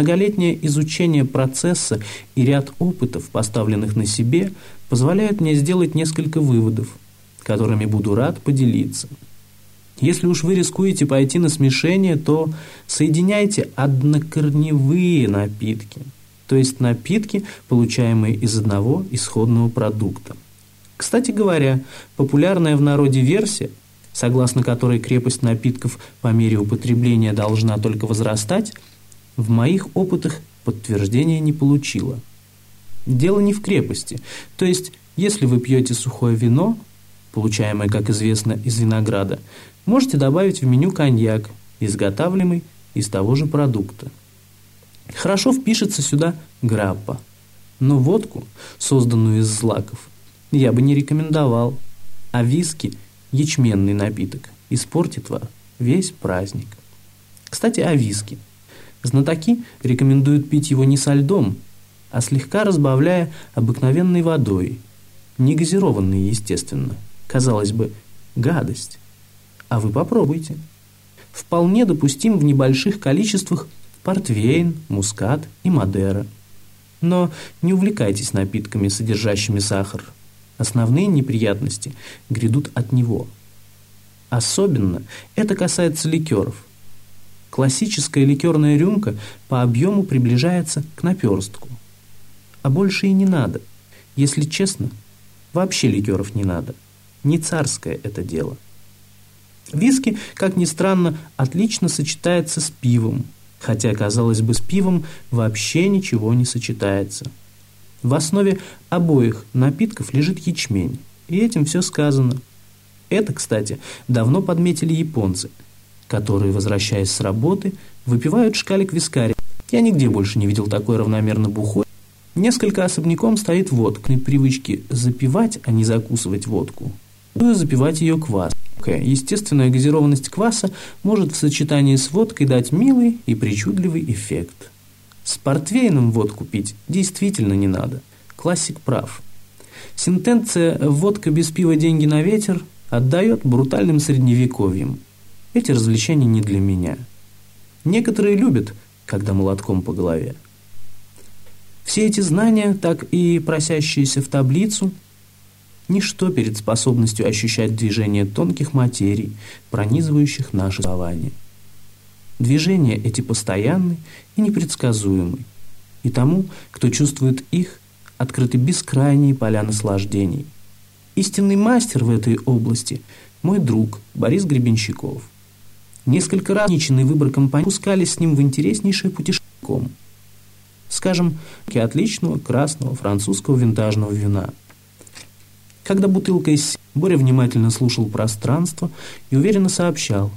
Многолетнее изучение процесса и ряд опытов, поставленных на себе, позволяют мне сделать несколько выводов, которыми буду рад поделиться. Если уж вы рискуете пойти на смешение, то соединяйте однокорневые напитки, то есть напитки, получаемые из одного исходного продукта. Кстати говоря, популярная в народе версия, согласно которой крепость напитков по мере употребления должна только возрастать, в моих опытах подтверждения не получила. Дело не в крепости, то есть если вы пьете сухое вино, получаемое, как известно, из винограда, можете добавить в меню коньяк, изготавливаемый из того же продукта. Хорошо впишется сюда граппа, но водку, созданную из злаков, я бы не рекомендовал, а виски – ячменный напиток, испортит вам весь праздник. Кстати, о виске. Знатоки рекомендуют пить его не со льдом, а слегка разбавляя обыкновенной водой, не газированной, естественно. Казалось бы, гадость. А вы попробуйте. Вполне допустим в небольших количествах портвейн, мускат и мадера. Но не увлекайтесь напитками, содержащими сахар. Основные неприятности грядут от него. Особенно это касается ликеров. Классическая ликерная рюмка по объему приближается к наперстку. А больше и не надо. Если честно, вообще ликеров не надо. Не царское это дело. Виски, как ни странно, отлично сочетается с пивом, хотя, казалось бы, с пивом вообще ничего не сочетается. В основе обоих напитков лежит ячмень, и этим все сказано. Это, кстати, давно подметили японцы, которые, возвращаясь с работы, выпивают шкалик вискаря. Я нигде больше не видел такой равномерно бухой. Несколько особняком стоит водка. Привычки запивать, а не закусывать водку. И запивать ее квас. Естественная газированность кваса может в сочетании с водкой дать милый и причудливый эффект. С портвейном водку пить действительно не надо. Классик прав. Сентенция «водка без пива деньги на ветер» отдает брутальным средневековьем. Эти развлечения не для меня. Некоторые любят, когда молотком по голове. Все эти знания, так и просящиеся в таблицу – ничто перед способностью ощущать движение тонких материй, пронизывающих наше существование. Движения эти постоянны и непредсказуемы, и тому, кто чувствует их, открыты бескрайние поля наслаждений. Истинный мастер в этой области – мой друг Борис Гребенщиков. Несколько раз ничный выбор компании пускались с ним в интереснейшее путешествие. Скажем, отличного красного французского винтажного вина – когда бутылка из Боря внимательно слушал пространство и уверенно сообщал,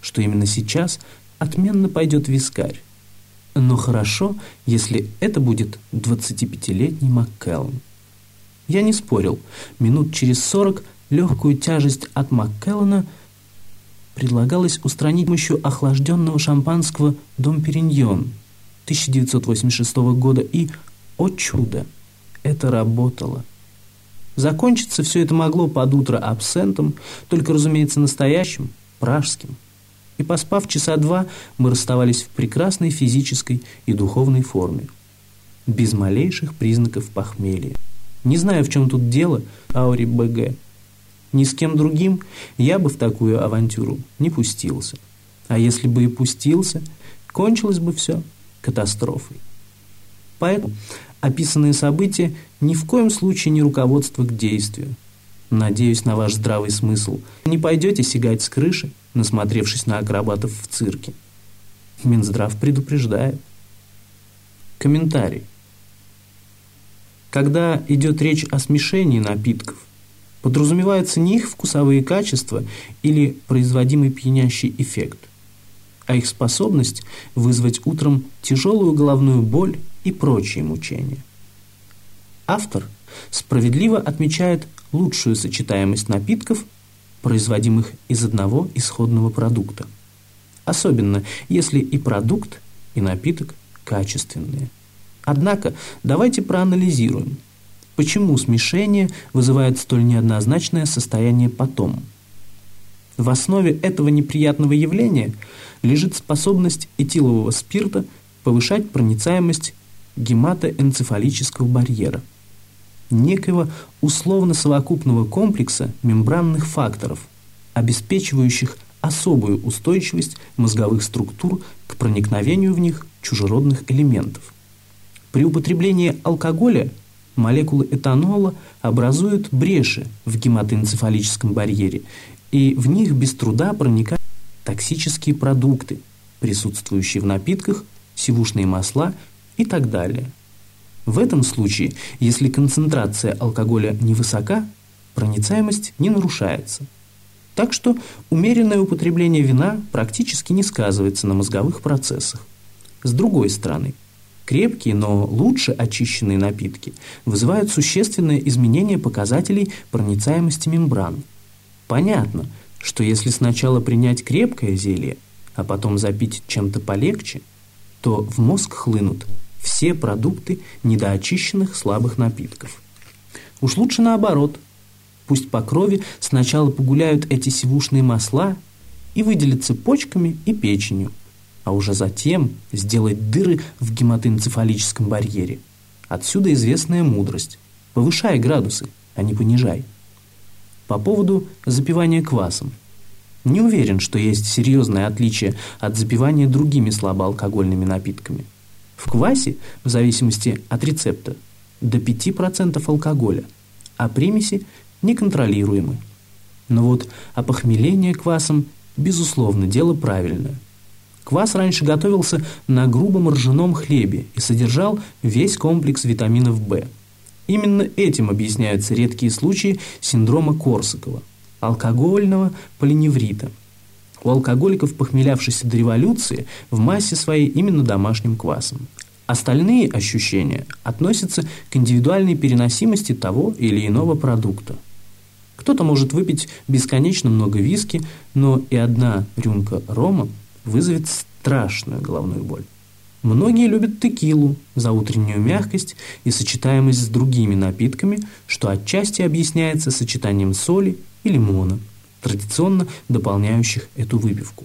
что именно сейчас отменно пойдет вискарь. Но хорошо, если это будет 25-летний Маккеллан. Я не спорил. Минут через 40 легкую тяжесть от Маккеллана предлагалось устранить помощью охлажденного шампанского «Дом Периньон» 1986 года, и, о чудо, это работало. Закончиться все это могло под утро абсентом, только, разумеется, настоящим, пражским. И поспав часа два, мы расставались в прекрасной физической и духовной форме, без малейших признаков похмелья. Не знаю, в чем тут дело, Аури БГ. Ни с кем другим я бы в такую авантюру не пустился. А если бы и пустился, кончилось бы все катастрофой. Поэтому описанные события ни в коем случае не руководство к действию. Надеюсь на ваш здравый смысл. Не пойдете сигать с крыши, насмотревшись на акробатов в цирке. Минздрав предупреждает. Комментарий. Когда идет речь о смешении напитков, подразумевается не их вкусовые качества или производимый пьянящий эффект, а их способность вызвать утром тяжелую головную боль и прочие мучения. Автор справедливо отмечает лучшую сочетаемость напитков, производимых из одного исходного продукта. Особенно, если и продукт, и напиток качественные. Однако, давайте проанализируем, почему смешение вызывает столь неоднозначное состояние потом. В основе этого неприятного явления лежит способность этилового спирта повышать проницаемость гематоэнцефалического барьера, некоего условно-совокупного комплекса мембранных факторов, обеспечивающих особую устойчивость мозговых структур к проникновению в них чужеродных элементов. При употреблении алкоголя молекулы этанола образуют бреши в гематоэнцефалическом барьере, и в них без труда проникают токсические продукты, присутствующие в напитках, сивушные масла и так далее. В этом случае, если концентрация алкоголя невысока, проницаемость не нарушается. Так что умеренное употребление вина практически не сказывается на мозговых процессах. С другой стороны, крепкие, но лучше очищенные напитки вызывают существенное изменение показателей проницаемости мембран. Понятно, что если сначала принять крепкое зелье, а потом запить чем-то полегче, то в мозг хлынут все продукты недоочищенных слабых напитков. Уж лучше наоборот. Пусть по крови сначала погуляют эти сивушные масла и выделятся почками и печенью, а уже затем сделать дыры в гематоэнцефалическом барьере. Отсюда известная мудрость. Повышай градусы, а не понижай. По поводу запивания квасом. Не уверен, что есть серьезное отличие от запивания другими слабоалкогольными напитками. В квасе, в зависимости от рецепта, до 5% алкоголя, а примеси неконтролируемы. Но вот опохмеление квасом, безусловно, дело правильное. Квас раньше готовился на грубом ржаном хлебе и содержал весь комплекс витаминов В – Именно этим объясняются редкие случаи синдрома Корсакова, алкогольного полиневрита. У алкоголиков, похмелявшихся до революции, в массе своей именно домашним квасом. Остальные ощущения относятся к индивидуальной переносимости того или иного продукта. Кто-то может выпить бесконечно много виски, но и одна рюмка рома вызовет страшную головную боль. Многие любят текилу за утреннюю мягкость и сочетаемость с другими напитками, что отчасти объясняется сочетанием соли и лимона, традиционно дополняющих эту выпивку.